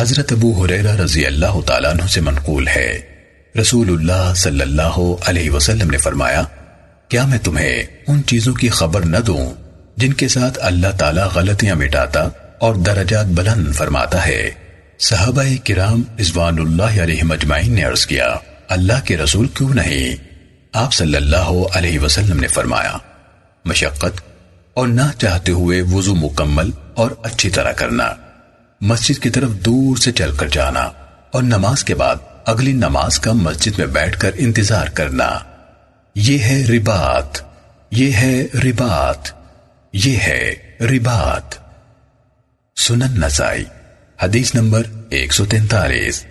حضرت ابو حریرہ رضی اللہ تعالیٰ عنہ سے منقول ہے۔ رسول اللہ صلی اللہ علیہ وسلم نے فرمایا، کیا میں تمہیں ان چیزوں کی خبر نہ دوں جن کے ساتھ اللہ تعالیٰ غلطیاں مٹاتا اور درجات بلند فرماتا ہے؟ صحابہ کرام رضوان اللہ علیہ مجمعین نے عرض کیا، اللہ کے رسول کیوں نہیں؟ آپ صلی اللہ علیہ وسلم نے فرمایا، مشقت اور نہ چاہتے ہوئے وضو مکمل اور اچھی طرح کرنا۔ مسجد کی طرف دور سے چل کر جانا اور نماز کے بعد اگلی نماز کا مسجد میں بیٹھ کر انتظار کرنا۔ یہ ہے ربات یہ ہے ربات یہ ہے ربات سنن نسائی، حدیث نمبر ایک سو تینتالیس۔